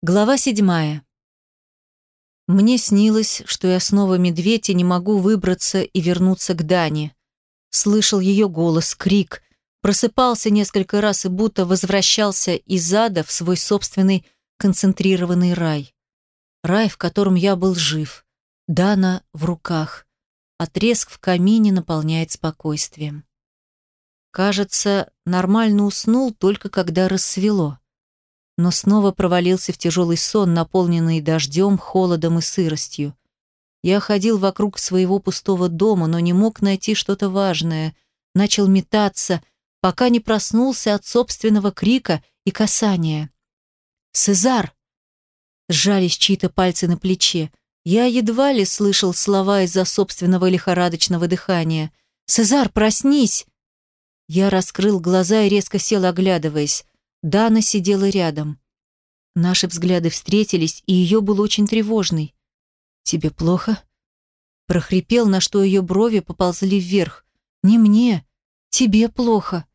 Глава седьмая. Мне снилось, что я снова медведь и не могу выбраться и вернуться к Дане. Слышал ее голос, крик, просыпался несколько раз и будто возвращался из ада в свой собственный концентрированный рай. Рай, в котором я был жив. Дана в руках. Отрезк в камине наполняет спокойствием. Кажется, нормально уснул только когда рассвело но снова провалился в тяжелый сон, наполненный дождем, холодом и сыростью. Я ходил вокруг своего пустого дома, но не мог найти что-то важное. Начал метаться, пока не проснулся от собственного крика и касания. «Сезар!» Сжались чьи-то пальцы на плече. Я едва ли слышал слова из-за собственного лихорадочного дыхания. «Сезар, проснись!» Я раскрыл глаза и резко сел, оглядываясь. Дана сидела рядом. Наши взгляды встретились, и ее был очень тревожный. «Тебе плохо?» Прохрипел, на что ее брови поползли вверх. «Не мне, тебе плохо».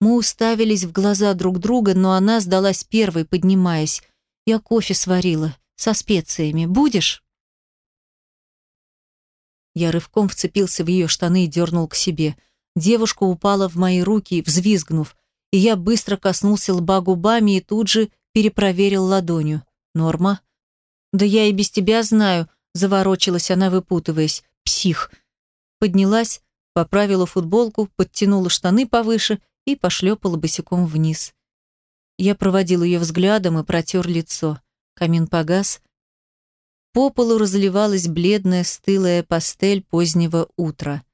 Мы уставились в глаза друг друга, но она сдалась первой, поднимаясь. «Я кофе сварила, со специями. Будешь?» Я рывком вцепился в ее штаны и дернул к себе. Девушка упала в мои руки, взвизгнув и я быстро коснулся лба губами и тут же перепроверил ладонью. «Норма?» «Да я и без тебя знаю», — заворочилась она, выпутываясь. «Псих». Поднялась, поправила футболку, подтянула штаны повыше и пошлепала босиком вниз. Я проводил ее взглядом и протер лицо. Камин погас. По полу разливалась бледная стылая пастель позднего утра.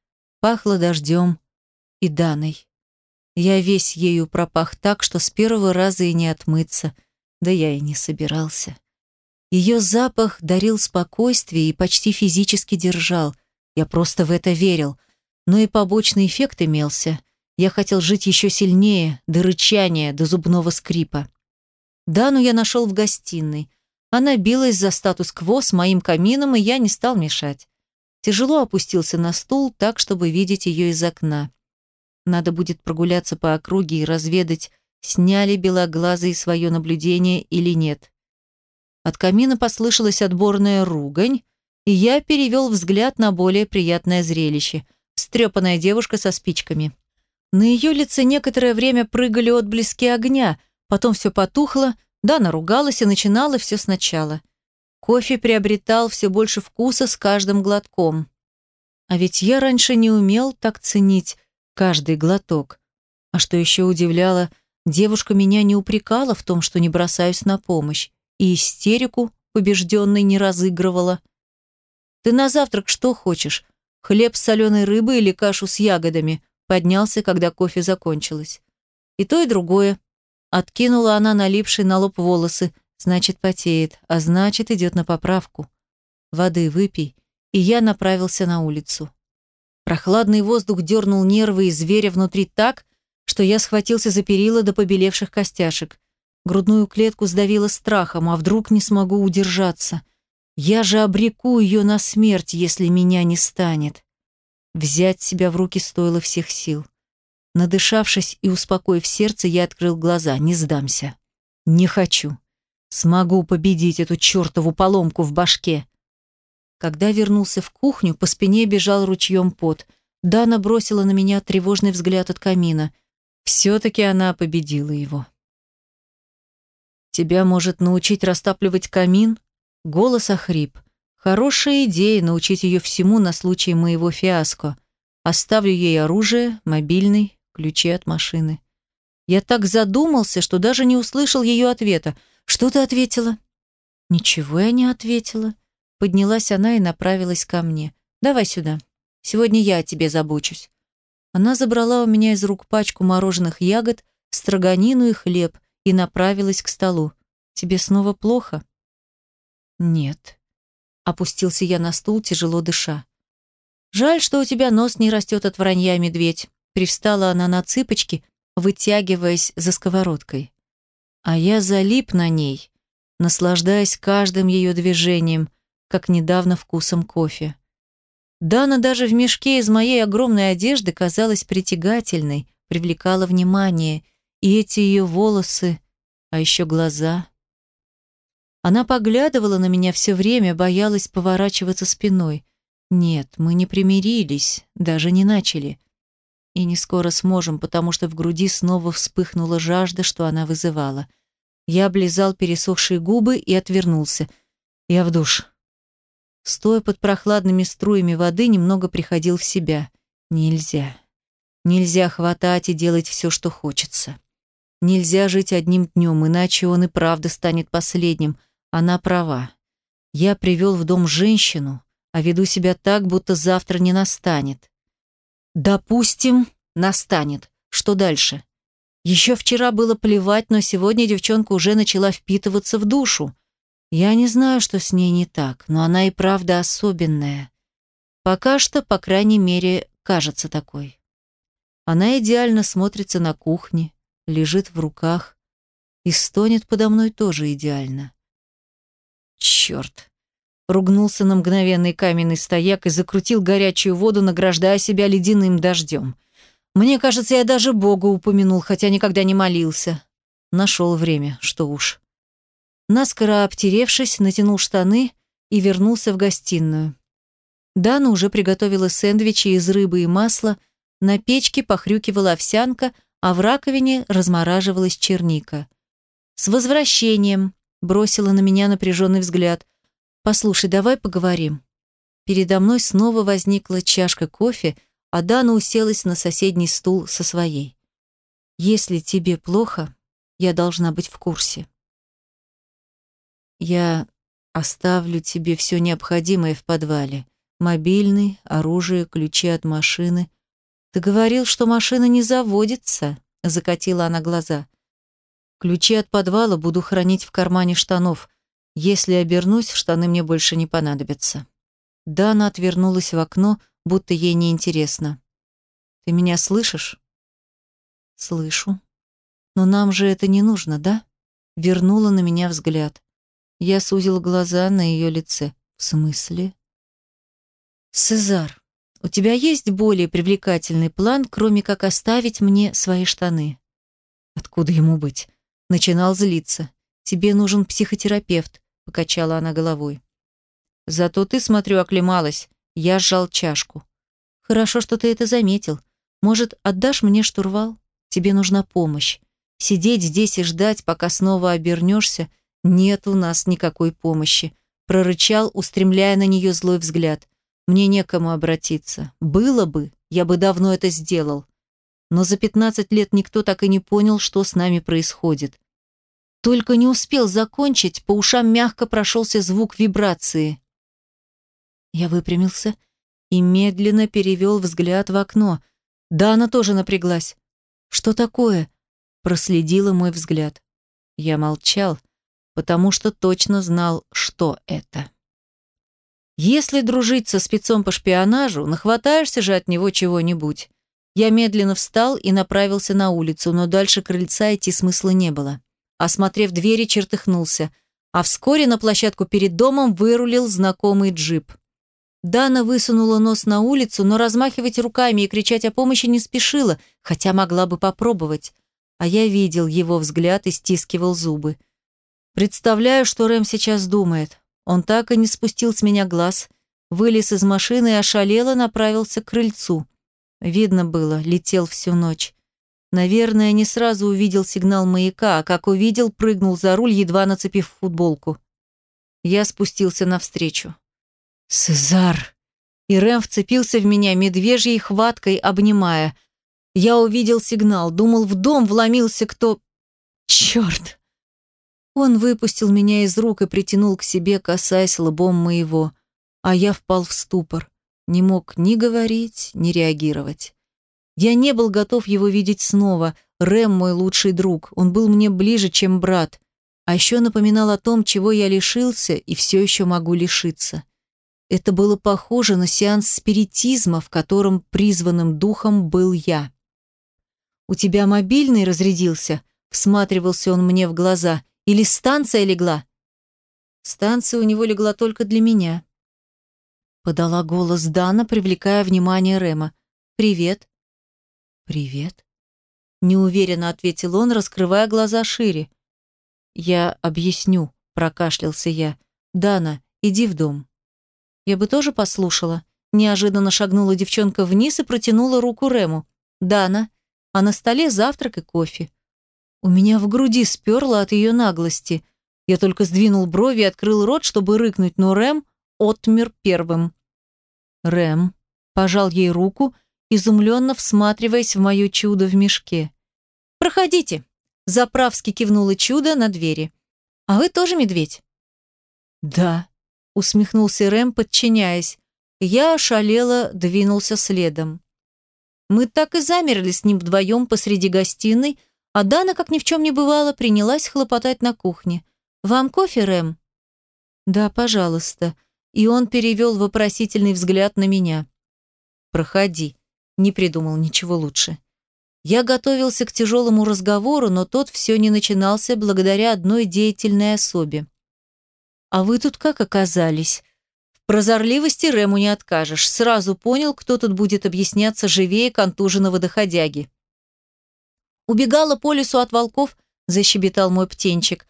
Пахло дождем и Даной. Я весь ею пропах так, что с первого раза и не отмыться, да я и не собирался. Ее запах дарил спокойствие и почти физически держал. Я просто в это верил. Но и побочный эффект имелся. Я хотел жить еще сильнее, до рычания, до зубного скрипа. Дану я нашел в гостиной. Она билась за статус-кво с моим камином, и я не стал мешать. Тяжело опустился на стул, так, чтобы видеть ее из окна. Надо будет прогуляться по округе и разведать, сняли белоглазые свое наблюдение или нет. От камина послышалась отборная ругань, и я перевел взгляд на более приятное зрелище. Встрепанная девушка со спичками. На ее лице некоторое время прыгали отблески огня, потом все потухло, да, наругалась и начинала все сначала. Кофе приобретал все больше вкуса с каждым глотком. А ведь я раньше не умел так ценить каждый глоток. А что еще удивляло, девушка меня не упрекала в том, что не бросаюсь на помощь, и истерику побежденной не разыгрывала. «Ты на завтрак что хочешь? Хлеб с соленой рыбой или кашу с ягодами?» Поднялся, когда кофе закончилось. «И то, и другое». Откинула она налипшие на лоб волосы. Значит, потеет, а значит, идет на поправку. Воды выпей. И я направился на улицу. Прохладный воздух дернул нервы и зверя внутри так, что я схватился за перила до побелевших костяшек. Грудную клетку сдавило страхом, а вдруг не смогу удержаться. Я же обреку ее на смерть, если меня не станет. Взять себя в руки стоило всех сил. Надышавшись и успокоив сердце, я открыл глаза. Не сдамся. Не хочу. Смогу победить эту чертову поломку в башке. Когда вернулся в кухню, по спине бежал ручьем пот. Дана бросила на меня тревожный взгляд от камина. Все-таки она победила его. «Тебя может научить растапливать камин?» Голос охрип. «Хорошая идея научить ее всему на случай моего фиаско. Оставлю ей оружие, мобильный, ключи от машины». Я так задумался, что даже не услышал ее ответа. «Что ты ответила?» «Ничего я не ответила». Поднялась она и направилась ко мне. «Давай сюда. Сегодня я о тебе забочусь». Она забрала у меня из рук пачку мороженых ягод, строганину и хлеб и направилась к столу. «Тебе снова плохо?» «Нет». Опустился я на стул, тяжело дыша. «Жаль, что у тебя нос не растет от вранья, медведь». Привстала она на цыпочки, вытягиваясь за сковородкой. А я залип на ней, наслаждаясь каждым ее движением, как недавно вкусом кофе. Дана даже в мешке из моей огромной одежды казалась притягательной, привлекала внимание, и эти ее волосы, а еще глаза. Она поглядывала на меня все время, боялась поворачиваться спиной. Нет, мы не примирились, даже не начали. И не скоро сможем, потому что в груди снова вспыхнула жажда, что она вызывала. Я облизал пересохшие губы и отвернулся. Я в душ. Стоя под прохладными струями воды, немного приходил в себя. Нельзя. Нельзя хватать и делать все, что хочется. Нельзя жить одним днем, иначе он и правда станет последним. Она права. Я привел в дом женщину, а веду себя так, будто завтра не настанет. Допустим, настанет. Что дальше? Еще вчера было плевать, но сегодня девчонка уже начала впитываться в душу. Я не знаю, что с ней не так, но она и правда особенная. Пока что, по крайней мере, кажется такой. Она идеально смотрится на кухне, лежит в руках и стонет подо мной тоже идеально. Черт! Ругнулся на мгновенный каменный стояк и закрутил горячую воду, награждая себя ледяным дождем. Мне кажется, я даже Бога упомянул, хотя никогда не молился. Нашел время, что уж. Наскоро обтеревшись, натянул штаны и вернулся в гостиную. Дана уже приготовила сэндвичи из рыбы и масла, на печке похрюкивала овсянка, а в раковине размораживалась черника. «С возвращением!» – бросила на меня напряженный взгляд. «Послушай, давай поговорим». Передо мной снова возникла чашка кофе, а Дана уселась на соседний стул со своей. «Если тебе плохо, я должна быть в курсе». «Я оставлю тебе все необходимое в подвале. Мобильный, оружие, ключи от машины. «Ты говорил, что машина не заводится», — закатила она глаза. «Ключи от подвала буду хранить в кармане штанов. Если обернусь, штаны мне больше не понадобятся». Дана отвернулась в окно, будто ей неинтересно. «Ты меня слышишь?» «Слышу. Но нам же это не нужно, да?» Вернула на меня взгляд. Я сузил глаза на ее лице. «В смысле?» «Сезар, у тебя есть более привлекательный план, кроме как оставить мне свои штаны? Откуда ему быть? Начинал злиться. Тебе нужен психотерапевт, покачала она головой. Зато ты, смотрю, оклемалась. Я сжал чашку. Хорошо, что ты это заметил. Может, отдашь мне штурвал? Тебе нужна помощь. Сидеть здесь и ждать, пока снова обернешься, нет у нас никакой помощи, прорычал, устремляя на нее злой взгляд. Мне некому обратиться. Было бы, я бы давно это сделал. Но за 15 лет никто так и не понял, что с нами происходит. Только не успел закончить, по ушам мягко прошелся звук вибрации. Я выпрямился и медленно перевел взгляд в окно. Да, она тоже напряглась. «Что такое?» Проследила мой взгляд. Я молчал, потому что точно знал, что это. Если дружить со спецом по шпионажу, нахватаешься же от него чего-нибудь. Я медленно встал и направился на улицу, но дальше крыльца идти смысла не было. Осмотрев двери, чертыхнулся, а вскоре на площадку перед домом вырулил знакомый джип. Дана высунула нос на улицу, но размахивать руками и кричать о помощи не спешила, хотя могла бы попробовать. А я видел его взгляд и стискивал зубы. Представляю, что Рэм сейчас думает. Он так и не спустил с меня глаз, вылез из машины и ошалело направился к крыльцу. Видно было, летел всю ночь. Наверное, не сразу увидел сигнал маяка, а как увидел, прыгнул за руль, едва нацепив футболку. Я спустился навстречу. «Сезар!» И Рэм вцепился в меня медвежьей хваткой, обнимая. Я увидел сигнал, думал, в дом вломился кто... Черт! Он выпустил меня из рук и притянул к себе, касаясь лбом моего, а я впал в ступор. Не мог ни говорить, ни реагировать. Я не был готов его видеть снова. Рэм мой лучший друг, он был мне ближе, чем брат. А еще напоминал о том, чего я лишился и все еще могу лишиться. Это было похоже на сеанс спиритизма, в котором призванным духом был я. «У тебя мобильный разрядился?» Всматривался он мне в глаза. Или станция легла? Станция у него легла только для меня. Подала голос Дана, привлекая внимание Рема. «Привет». «Привет», — неуверенно ответил он, раскрывая глаза шире. «Я объясню», — прокашлялся я. «Дана, иди в дом». Я бы тоже послушала. Неожиданно шагнула девчонка вниз и протянула руку Рему. «Дана, а на столе завтрак и кофе». У меня в груди сперло от ее наглости. Я только сдвинул брови и открыл рот, чтобы рыкнуть, но Рэм отмер первым. Рэм пожал ей руку, изумленно всматриваясь в мое чудо в мешке. «Проходите», – заправски кивнуло чудо на двери. «А вы тоже медведь?» «Да», – усмехнулся Рэм, подчиняясь. Я ошалело двинулся следом. Мы так и замерли с ним вдвоем посреди гостиной, а Дана, как ни в чем не бывало, принялась хлопотать на кухне. «Вам кофе, Рэм?» «Да, пожалуйста». И он перевел вопросительный взгляд на меня. «Проходи». Не придумал ничего лучше. Я готовился к тяжелому разговору, но тот все не начинался благодаря одной деятельной особе. «А вы тут как оказались?» В прозорливости Рему не откажешь. Сразу понял, кто тут будет объясняться живее контуженного доходяги. «Убегала по лесу от волков», – защебетал мой птенчик.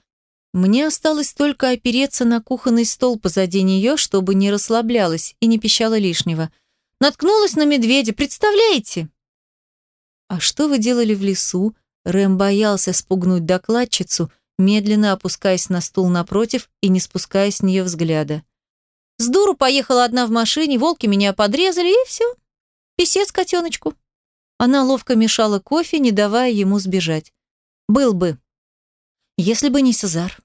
Мне осталось только опереться на кухонный стол позади нее, чтобы не расслаблялась и не пищала лишнего. Наткнулась на медведя, представляете? «А что вы делали в лесу?» Рэм боялся спугнуть докладчицу, медленно опускаясь на стул напротив и не спуская с нее взгляда. «С дуру поехала одна в машине, волки меня подрезали, и все. Песец котеночку». Она ловко мешала кофе, не давая ему сбежать. «Был бы. Если бы не Сезар».